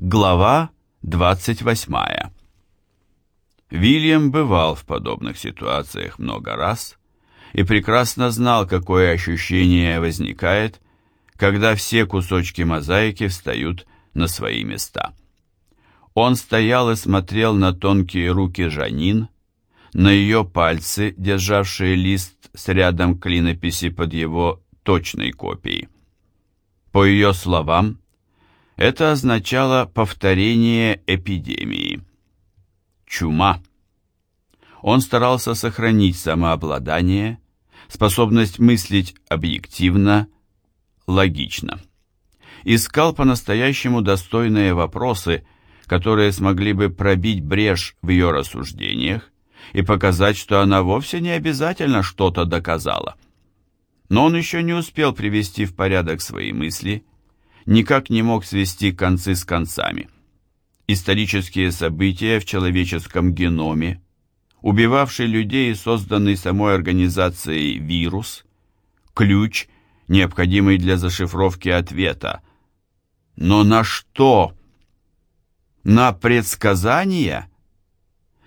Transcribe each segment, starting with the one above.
Глава 28. Вильям бывал в подобных ситуациях много раз и прекрасно знал, какое ощущение возникает, когда все кусочки мозаики встают на свои места. Он стоял и смотрел на тонкие руки Жанин, на ее пальцы, державшие лист с рядом клинописи под его точной копией. По ее словам, это означало повторение эпидемии. Чума. Он старался сохранить самообладание, способность мыслить объективно, логично. Искал по-настоящему достойные вопросы, которые смогли бы пробить брешь в ее рассуждениях и показать, что она вовсе не обязательно что-то доказала. Но он еще не успел привести в порядок свои мысли – никак не мог свести концы с концами. Исторические события в человеческом геноме, убивавший людей и созданный самой организацией вирус, ключ, необходимый для зашифровки ответа. Но на что? На предсказания?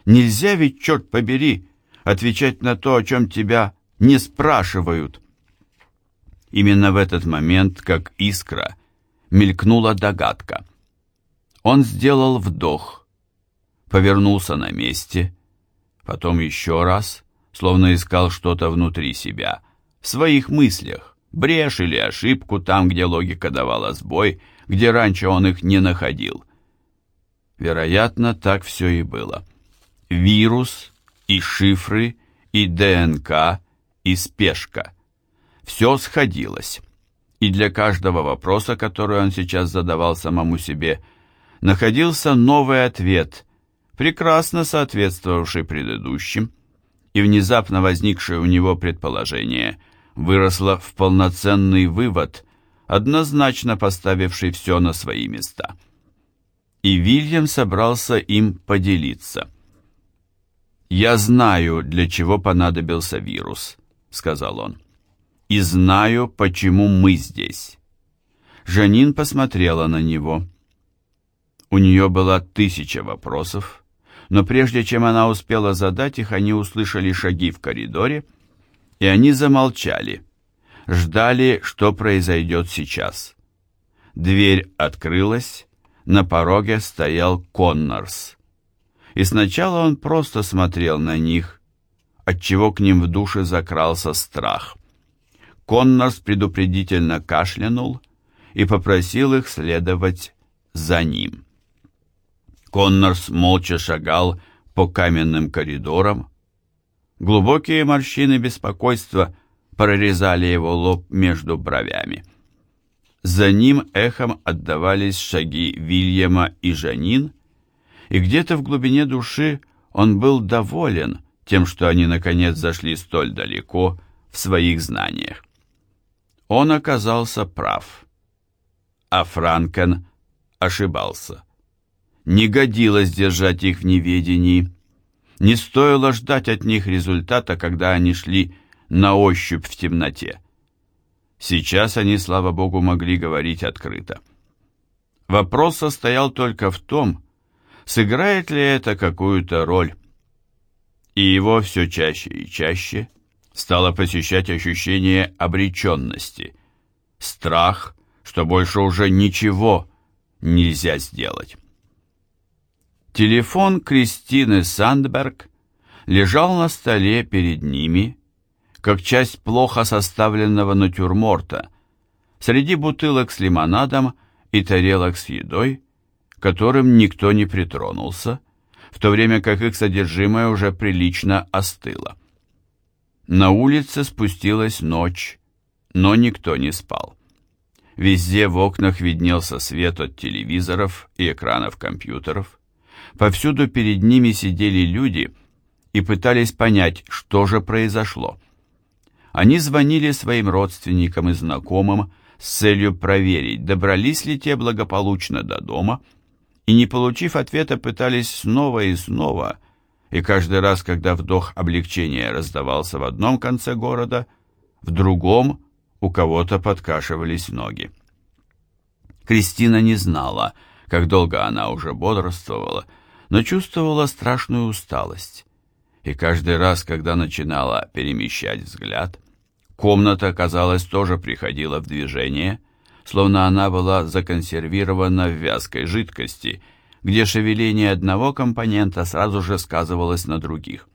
Нельзя ведь, черт побери, отвечать на то, о чем тебя не спрашивают. Именно в этот момент, как искра, мелькнула догадка. Он сделал вдох, повернулся на месте, потом еще раз, словно искал что-то внутри себя, в своих мыслях, брешь или ошибку там, где логика давала сбой, где раньше он их не находил. Вероятно, так все и было. Вирус и шифры, и ДНК, и спешка. Все сходилось и для каждого вопроса, который он сейчас задавал самому себе, находился новый ответ, прекрасно соответствовавший предыдущим, и внезапно возникшее у него предположение выросло в полноценный вывод, однозначно поставивший все на свои места. И Вильям собрался им поделиться. «Я знаю, для чего понадобился вирус», — сказал он и знаю, почему мы здесь». Жанин посмотрела на него. У нее была тысяча вопросов, но прежде чем она успела задать их, они услышали шаги в коридоре, и они замолчали, ждали, что произойдет сейчас. Дверь открылась, на пороге стоял Коннорс. И сначала он просто смотрел на них, отчего к ним в душе закрался страх. Коннорс предупредительно кашлянул и попросил их следовать за ним. Коннорс молча шагал по каменным коридорам. Глубокие морщины беспокойства прорезали его лоб между бровями. За ним эхом отдавались шаги Вильяма и Жанин, и где-то в глубине души он был доволен тем, что они наконец зашли столь далеко в своих знаниях. Он оказался прав. А Франкен ошибался. Не годилось держать их в неведении. Не стоило ждать от них результата, когда они шли на ощупь в темноте. Сейчас они, слава богу, могли говорить открыто. Вопрос состоял только в том, сыграет ли это какую-то роль. И его все чаще и чаще – стало посещать ощущение обреченности, страх, что больше уже ничего нельзя сделать. Телефон Кристины Сандберг лежал на столе перед ними, как часть плохо составленного натюрморта, среди бутылок с лимонадом и тарелок с едой, которым никто не притронулся, в то время как их содержимое уже прилично остыло. На улице спустилась ночь, но никто не спал. Везде в окнах виднелся свет от телевизоров и экранов компьютеров. Повсюду перед ними сидели люди и пытались понять, что же произошло. Они звонили своим родственникам и знакомым с целью проверить, добрались ли те благополучно до дома, и, не получив ответа, пытались снова и снова – и каждый раз, когда вдох облегчения раздавался в одном конце города, в другом у кого-то подкашивались ноги. Кристина не знала, как долго она уже бодрствовала, но чувствовала страшную усталость. И каждый раз, когда начинала перемещать взгляд, комната, казалось, тоже приходила в движение, словно она была законсервирована в вязкой жидкости, где шевеление одного компонента сразу же сказывалось на других.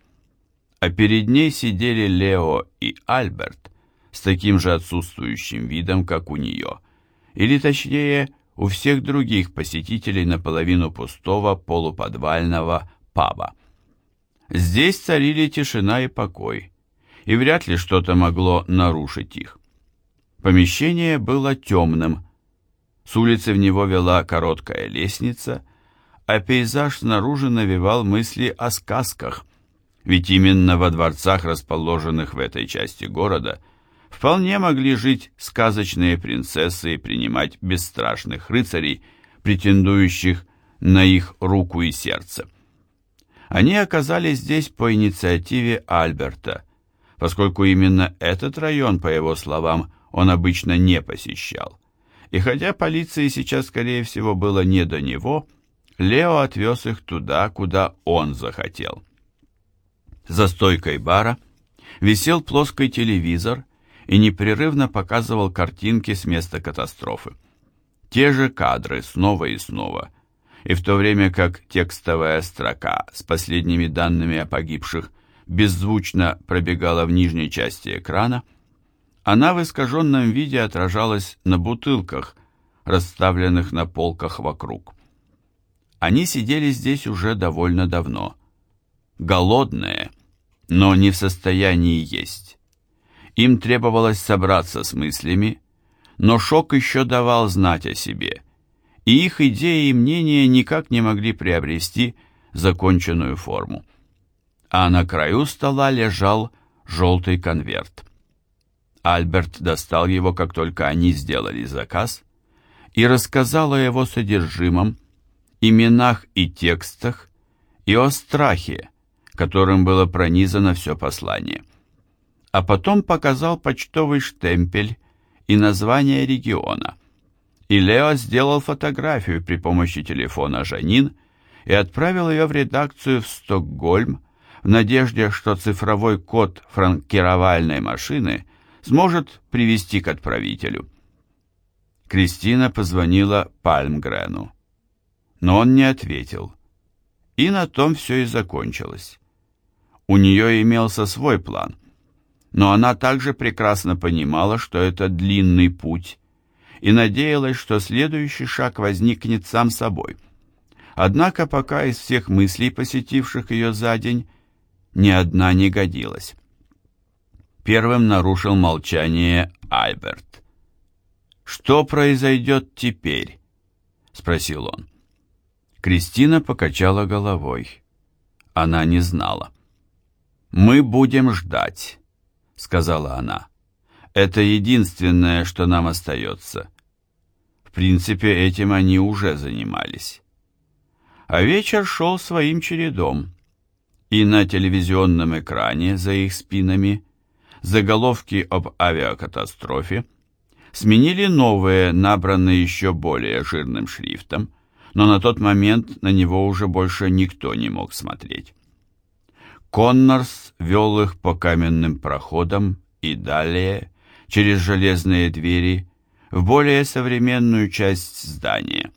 А перед ней сидели Лео и Альберт с таким же отсутствующим видом, как у нее, или точнее, у всех других посетителей наполовину пустого полуподвального паба. Здесь царили тишина и покой, и вряд ли что-то могло нарушить их. Помещение было темным, с улицы в него вела короткая лестница, а пейзаж снаружи навевал мысли о сказках, ведь именно во дворцах, расположенных в этой части города, вполне могли жить сказочные принцессы и принимать бесстрашных рыцарей, претендующих на их руку и сердце. Они оказались здесь по инициативе Альберта, поскольку именно этот район, по его словам, он обычно не посещал. И хотя полиции сейчас, скорее всего, было не до него, Лео отвез их туда, куда он захотел. За стойкой бара висел плоский телевизор и непрерывно показывал картинки с места катастрофы. Те же кадры снова и снова, и в то время как текстовая строка с последними данными о погибших беззвучно пробегала в нижней части экрана, она в искаженном виде отражалась на бутылках, расставленных на полках вокруг. Они сидели здесь уже довольно давно. Голодные, но не в состоянии есть. Им требовалось собраться с мыслями, но шок еще давал знать о себе – и их идеи и мнения никак не могли приобрести законченную форму. А на краю стола лежал желтый конверт. Альберт достал его, как только они сделали заказ, и рассказал о его содержимом, именах и текстах, и о страхе, которым было пронизано все послание. А потом показал почтовый штемпель и название региона – и Лео сделал фотографию при помощи телефона Жанин и отправил ее в редакцию в Стокгольм в надежде, что цифровой код франкировальной машины сможет привести к отправителю. Кристина позвонила Пальмгрену, но он не ответил. И на том все и закончилось. У нее имелся свой план, но она также прекрасно понимала, что это длинный путь, и надеялась, что следующий шаг возникнет сам собой. Однако пока из всех мыслей, посетивших ее за день, ни одна не годилась. Первым нарушил молчание Альберт. «Что произойдет теперь?» — спросил он. Кристина покачала головой. Она не знала. «Мы будем ждать», — сказала она. Это единственное, что нам остается. В принципе, этим они уже занимались. А вечер шел своим чередом. И на телевизионном экране за их спинами заголовки об авиакатастрофе сменили новые, набранные еще более жирным шрифтом, но на тот момент на него уже больше никто не мог смотреть. Коннорс вел их по каменным проходам и далее через железные двери в более современную часть здания.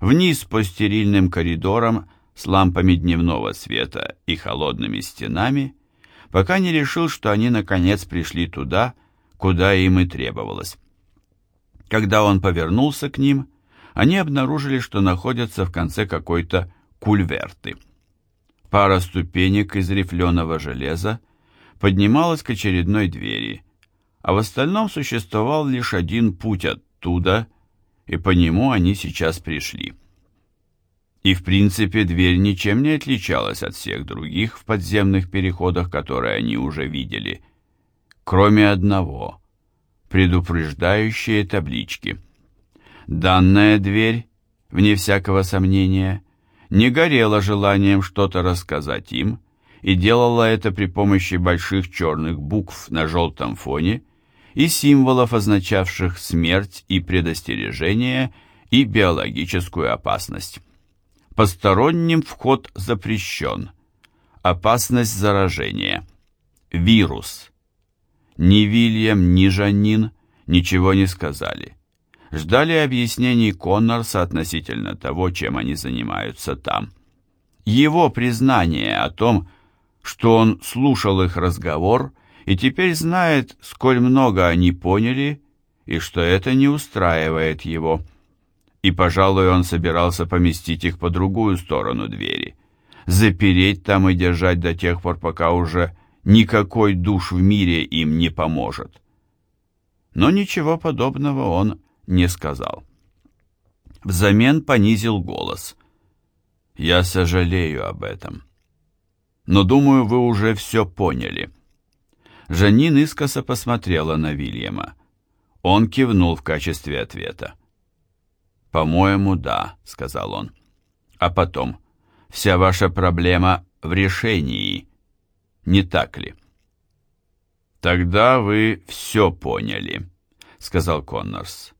Вниз по стерильным коридорам с лампами дневного света и холодными стенами, пока не решил, что они наконец пришли туда, куда им и требовалось. Когда он повернулся к ним, они обнаружили, что находятся в конце какой-то кульверты. Пара ступенек из рифленого железа поднималась к очередной двери, а в остальном существовал лишь один путь оттуда, и по нему они сейчас пришли. И в принципе дверь ничем не отличалась от всех других в подземных переходах, которые они уже видели, кроме одного — предупреждающие таблички. Данная дверь, вне всякого сомнения, не горела желанием что-то рассказать им и делала это при помощи больших черных букв на желтом фоне — и символов, означавших смерть и предостережение, и биологическую опасность. Посторонним вход запрещен. Опасность заражения. Вирус. Ни Вильям, ни Жанин ничего не сказали. Ждали объяснений Коннорса относительно того, чем они занимаются там. Его признание о том, что он слушал их разговор и теперь знает, сколь много они поняли, и что это не устраивает его. И, пожалуй, он собирался поместить их по другую сторону двери, запереть там и держать до тех пор, пока уже никакой душ в мире им не поможет. Но ничего подобного он не сказал. Взамен понизил голос. «Я сожалею об этом. Но, думаю, вы уже все поняли». Жанин искоса посмотрела на Вильяма. Он кивнул в качестве ответа. «По-моему, да», — сказал он. «А потом, вся ваша проблема в решении, не так ли?» «Тогда вы все поняли», — сказал Коннорс.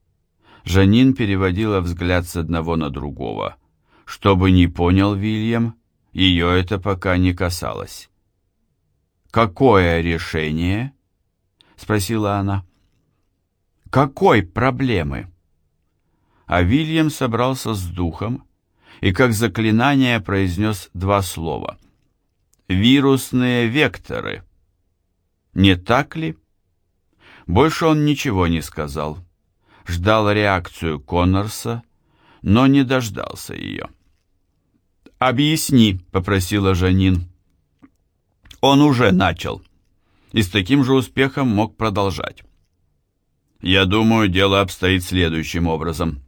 Жанин переводила взгляд с одного на другого. Что бы ни понял Вильям, ее это пока не касалось. «Какое решение?» — спросила она. «Какой проблемы?» А Вильям собрался с духом и как заклинание произнес два слова. «Вирусные векторы». Не так ли? Больше он ничего не сказал ждал реакцию Коннорса, но не дождался ее. «Объясни», — попросила Жанин. Он уже начал и с таким же успехом мог продолжать. «Я думаю, дело обстоит следующим образом».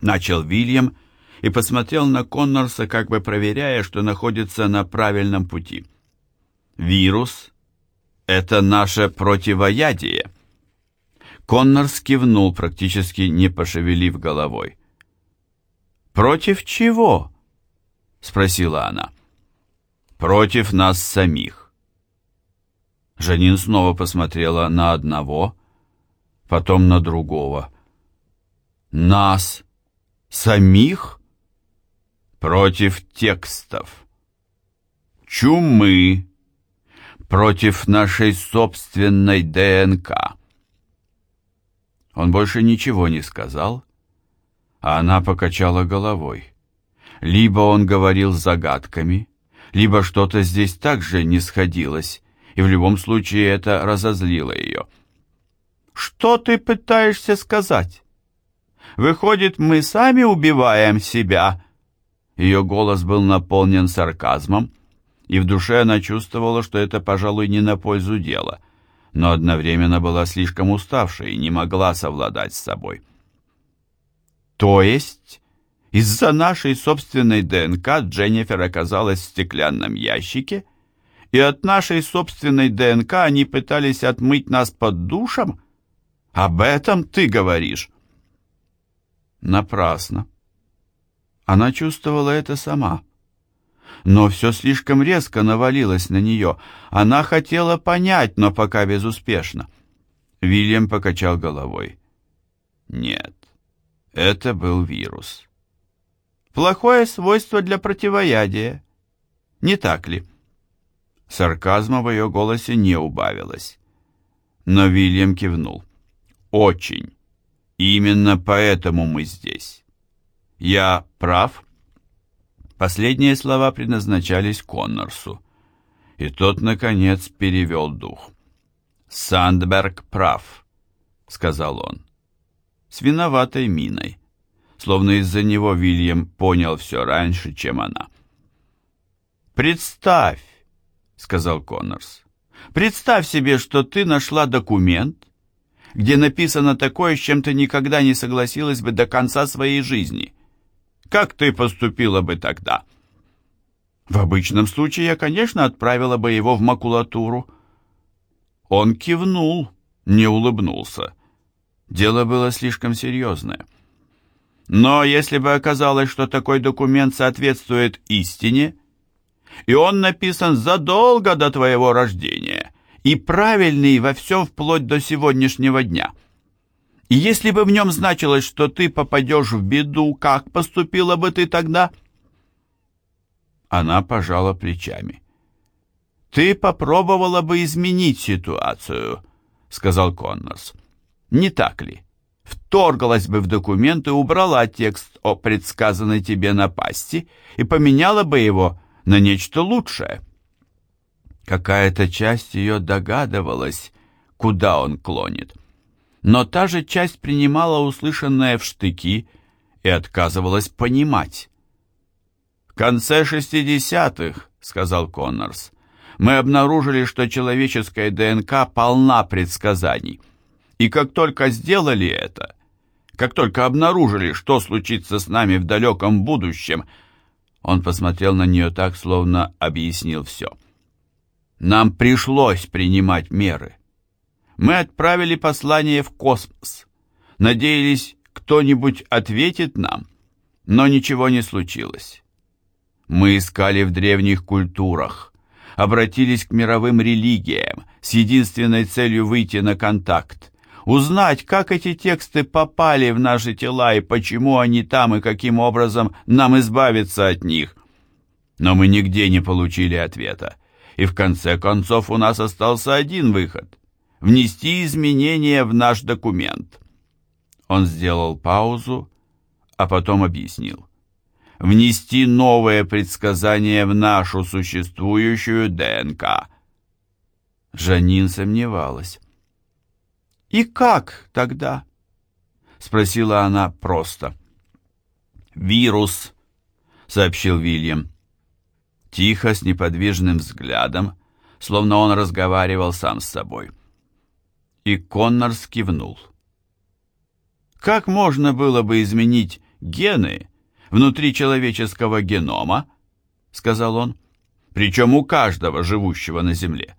Начал Вильям и посмотрел на Коннорса, как бы проверяя, что находится на правильном пути. «Вирус — это наше противоядие». Коннор скивнул, практически не пошевелив головой. «Против чего?» — спросила она. «Против нас самих». Жанин снова посмотрела на одного, потом на другого. «Нас самих?» «Против текстов». «Чумы», против нашей собственной ДНК. Он больше ничего не сказал, а она покачала головой. Либо он говорил загадками, либо что-то здесь также не сходилось, и в любом случае это разозлило ее. «Что ты пытаешься сказать? Выходит, мы сами убиваем себя?» Ее голос был наполнен сарказмом, и в душе она чувствовала, что это, пожалуй, не на пользу дела — но одновременно была слишком уставшей и не могла совладать с собой. То есть из-за нашей собственной ДНК Дженнифер оказалась в стеклянном ящике, и от нашей собственной ДНК они пытались отмыть нас под душем? Об этом ты говоришь? Напрасно. Она чувствовала это сама но все слишком резко навалилось на нее. Она хотела понять, но пока безуспешно. Вильям покачал головой. Нет, это был вирус. Плохое свойство для противоядия. Не так ли? Сарказма в ее голосе не убавилось. Но Вильям кивнул. Очень. Именно поэтому мы здесь. Я прав? Последние слова предназначались Коннорсу, и тот, наконец, перевел дух. «Сандберг прав», — сказал он, с виноватой миной, словно из-за него Вильям понял все раньше, чем она. «Представь», — сказал Коннорс, — «представь себе, что ты нашла документ, где написано такое, с чем ты никогда не согласилась бы до конца своей жизни. Как ты поступила бы тогда? В обычном случае я, конечно, отправила бы его в макулатуру. Он кивнул, не улыбнулся. Дело было слишком серьезное. Но если бы оказалось, что такой документ соответствует истине, и он написан задолго до твоего рождения, и правильный во всем вплоть до сегодняшнего дня, И если бы в нем значилось, что ты попадешь в беду, как поступила бы ты тогда?» Она пожала плечами. «Ты попробовала бы изменить ситуацию», — сказал Коннорс. «Не так ли? Вторглась бы в документы, убрала текст о предсказанной тебе напасти и поменяла бы его на нечто лучшее». Какая-то часть ее догадывалась, куда он клонит. Но та же часть принимала услышанное в штыки и отказывалась понимать. «В конце шестидесятых», — сказал Коннорс, — «мы обнаружили, что человеческая ДНК полна предсказаний. И как только сделали это, как только обнаружили, что случится с нами в далеком будущем, он посмотрел на нее так, словно объяснил все. Нам пришлось принимать меры. Мы отправили послание в космос. Надеялись, кто-нибудь ответит нам, но ничего не случилось. Мы искали в древних культурах, обратились к мировым религиям с единственной целью выйти на контакт, узнать, как эти тексты попали в наши тела и почему они там и каким образом нам избавиться от них. Но мы нигде не получили ответа и в конце концов у нас остался один выход – внести изменения в наш документ. Он сделал паузу, а потом объяснил. Внести новое предсказание в нашу существующую ДНК. Жанин сомневалась. «И как тогда?» — спросила она просто. «Вирус», — сообщил Вильям тихо, с неподвижным взглядом, словно он разговаривал сам с собой. И Коннор скивнул. Как можно было бы изменить гены внутри человеческого генома, сказал он, причем у каждого живущего на Земле?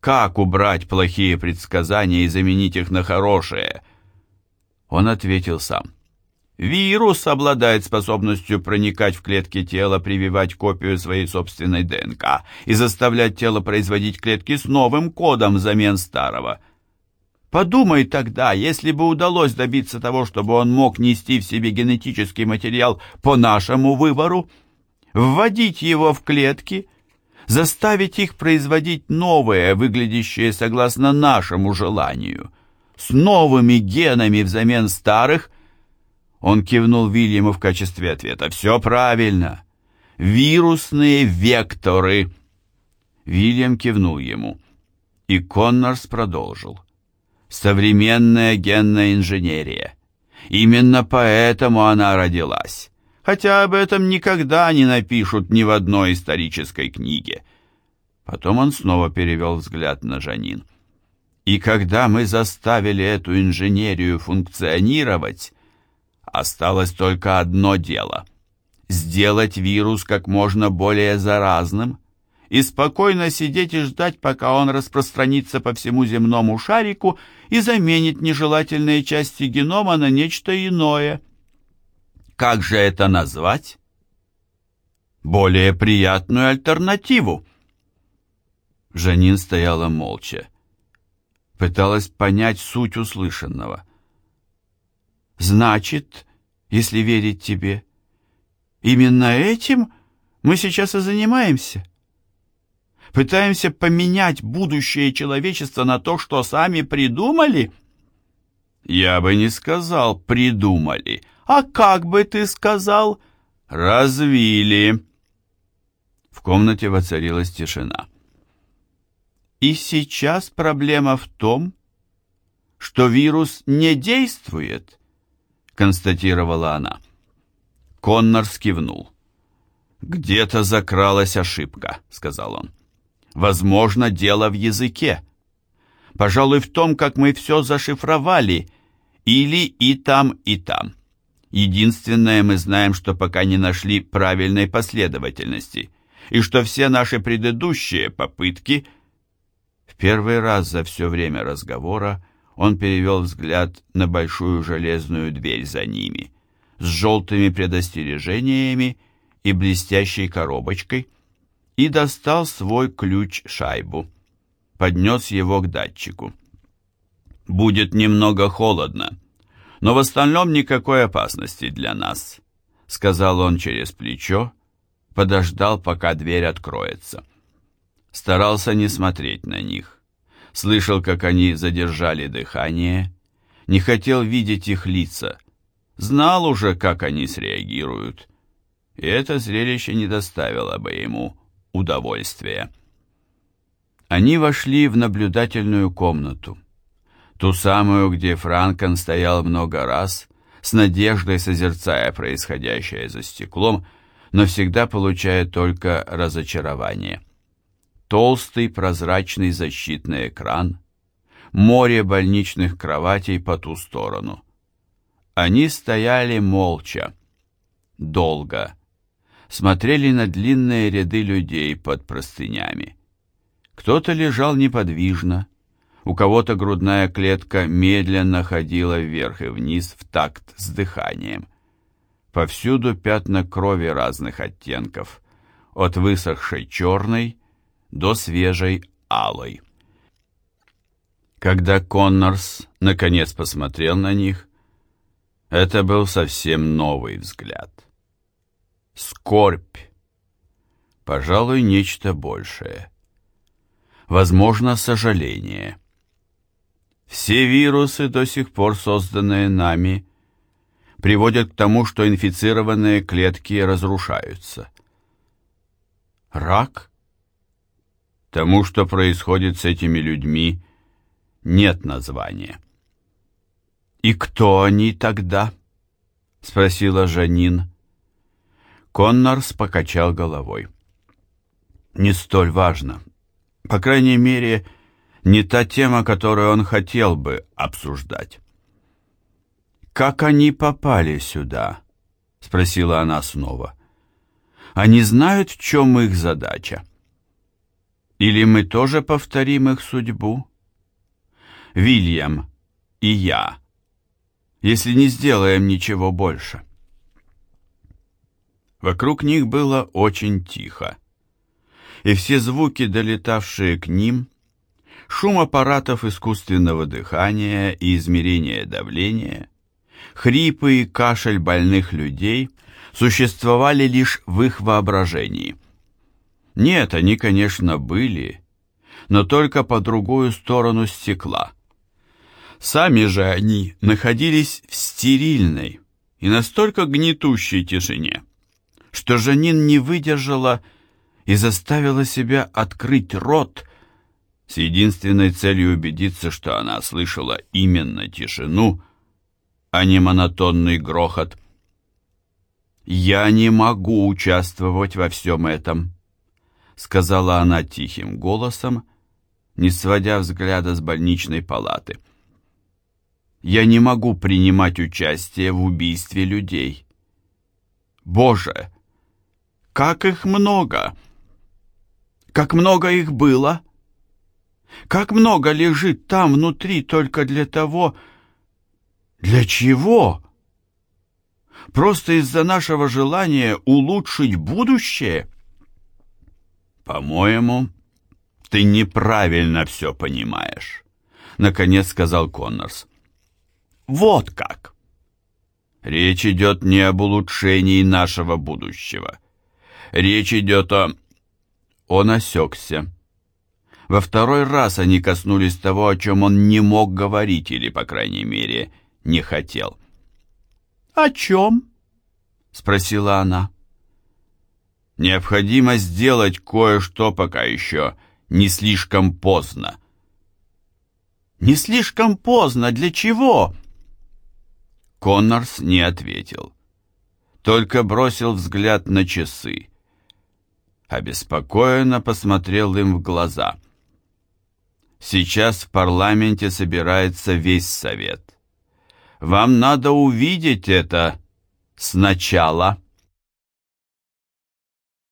Как убрать плохие предсказания и заменить их на хорошие? Он ответил сам. Вирус обладает способностью проникать в клетки тела, прививать копию своей собственной ДНК и заставлять тело производить клетки с новым кодом взамен старого. Подумай тогда, если бы удалось добиться того, чтобы он мог нести в себе генетический материал по нашему выбору, вводить его в клетки, заставить их производить новое, выглядящее согласно нашему желанию, с новыми генами взамен старых – он кивнул Вильяму в качестве ответа. «Все правильно. Вирусные векторы». Вильям кивнул ему. И Коннорс продолжил. «Современная генная инженерия. Именно поэтому она родилась. Хотя об этом никогда не напишут ни в одной исторической книге». Потом он снова перевел взгляд на Жанин. «И когда мы заставили эту инженерию функционировать, Осталось только одно дело – сделать вирус как можно более заразным и спокойно сидеть и ждать, пока он распространится по всему земному шарику и заменит нежелательные части генома на нечто иное. Как же это назвать? Более приятную альтернативу. Жанин стояла молча. Пыталась понять суть услышанного – Значит, если верить тебе, именно этим мы сейчас и занимаемся. Пытаемся поменять будущее человечества на то, что сами придумали? Я бы не сказал «придумали». А как бы ты сказал? Развили. В комнате воцарилась тишина. И сейчас проблема в том, что вирус не действует, констатировала она. Коннор скивнул. «Где-то закралась ошибка», — сказал он. «Возможно, дело в языке. Пожалуй, в том, как мы все зашифровали, или и там, и там. Единственное, мы знаем, что пока не нашли правильной последовательности, и что все наши предыдущие попытки...» В первый раз за все время разговора он перевел взгляд на большую железную дверь за ними, с желтыми предостережениями и блестящей коробочкой, и достал свой ключ-шайбу. Поднес его к датчику. Будет немного холодно, но в остальном никакой опасности для нас, сказал он через плечо, подождал, пока дверь откроется. Старался не смотреть на них. Слышал, как они задержали дыхание, не хотел видеть их лица. Знал уже, как они среагируют. И это зрелище не доставило бы ему удовольствия. Они вошли в наблюдательную комнату. Ту самую, где Франкен стоял много раз, с надеждой созерцая происходящее за стеклом, но всегда получая только разочарование. Толстый прозрачный защитный экран, море больничных кроватей по ту сторону. Они стояли молча, долго, смотрели на длинные ряды людей под простынями. Кто-то лежал неподвижно, у кого-то грудная клетка медленно ходила вверх и вниз в такт с дыханием. Повсюду пятна крови разных оттенков, от высохшей черной до свежей алой. Когда Коннорс наконец посмотрел на них, это был совсем новый взгляд. Скорбь. Пожалуй, нечто большее. Возможно, сожаление. Все вирусы, до сих пор созданные нами, приводят к тому, что инфицированные клетки разрушаются. Рак? Тому, что происходит с этими людьми, нет названия. «И кто они тогда?» — спросила Жанин. Коннорс покачал головой. «Не столь важно. По крайней мере, не та тема, которую он хотел бы обсуждать. «Как они попали сюда?» — спросила она снова. «Они знают, в чем их задача? Или мы тоже повторим их судьбу? Вильям и я, если не сделаем ничего больше». Вокруг них было очень тихо, и все звуки, долетавшие к ним, шум аппаратов искусственного дыхания и измерения давления, хрипы и кашель больных людей существовали лишь в их воображении. Нет, они, конечно, были, но только по другую сторону стекла. Сами же они находились в стерильной и настолько гнетущей тишине, что Жанин не выдержала и заставила себя открыть рот, с единственной целью убедиться, что она слышала именно тишину, а не монотонный грохот. «Я не могу участвовать во всем этом», — сказала она тихим голосом, не сводя взгляда с больничной палаты. «Я не могу принимать участие в убийстве людей. Боже, как их много! Как много их было!» Как много лежит там внутри только для того... Для чего? Просто из-за нашего желания улучшить будущее? По-моему, ты неправильно все понимаешь, наконец сказал Коннорс. Вот как. Речь идет не об улучшении нашего будущего. Речь идет о... Он осекся. Во второй раз они коснулись того, о чем он не мог говорить или, по крайней мере, не хотел. «О чем?» — спросила она. «Необходимо сделать кое-что, пока еще не слишком поздно». «Не слишком поздно? Для чего?» Коннорс не ответил, только бросил взгляд на часы. Обеспокоенно посмотрел им в глаза — Сейчас в парламенте собирается весь совет. Вам надо увидеть это сначала.